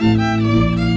Música